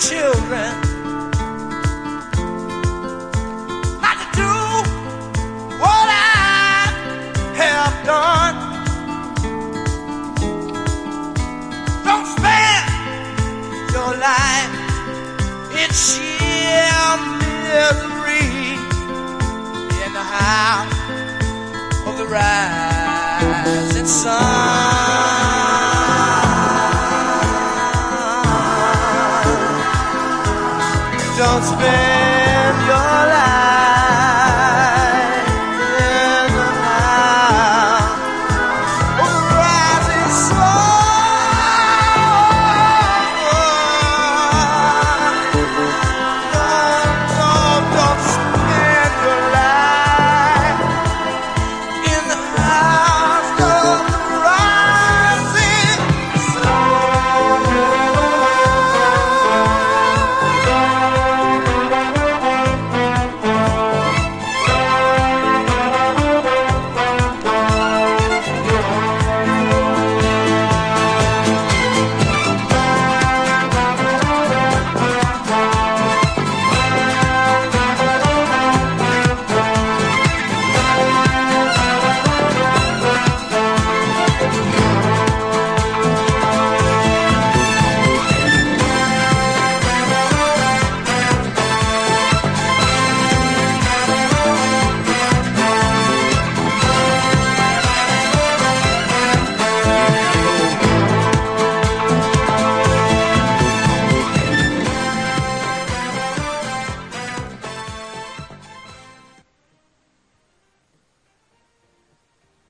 children not to do what I have done. Don't spend your life in sheer misery And your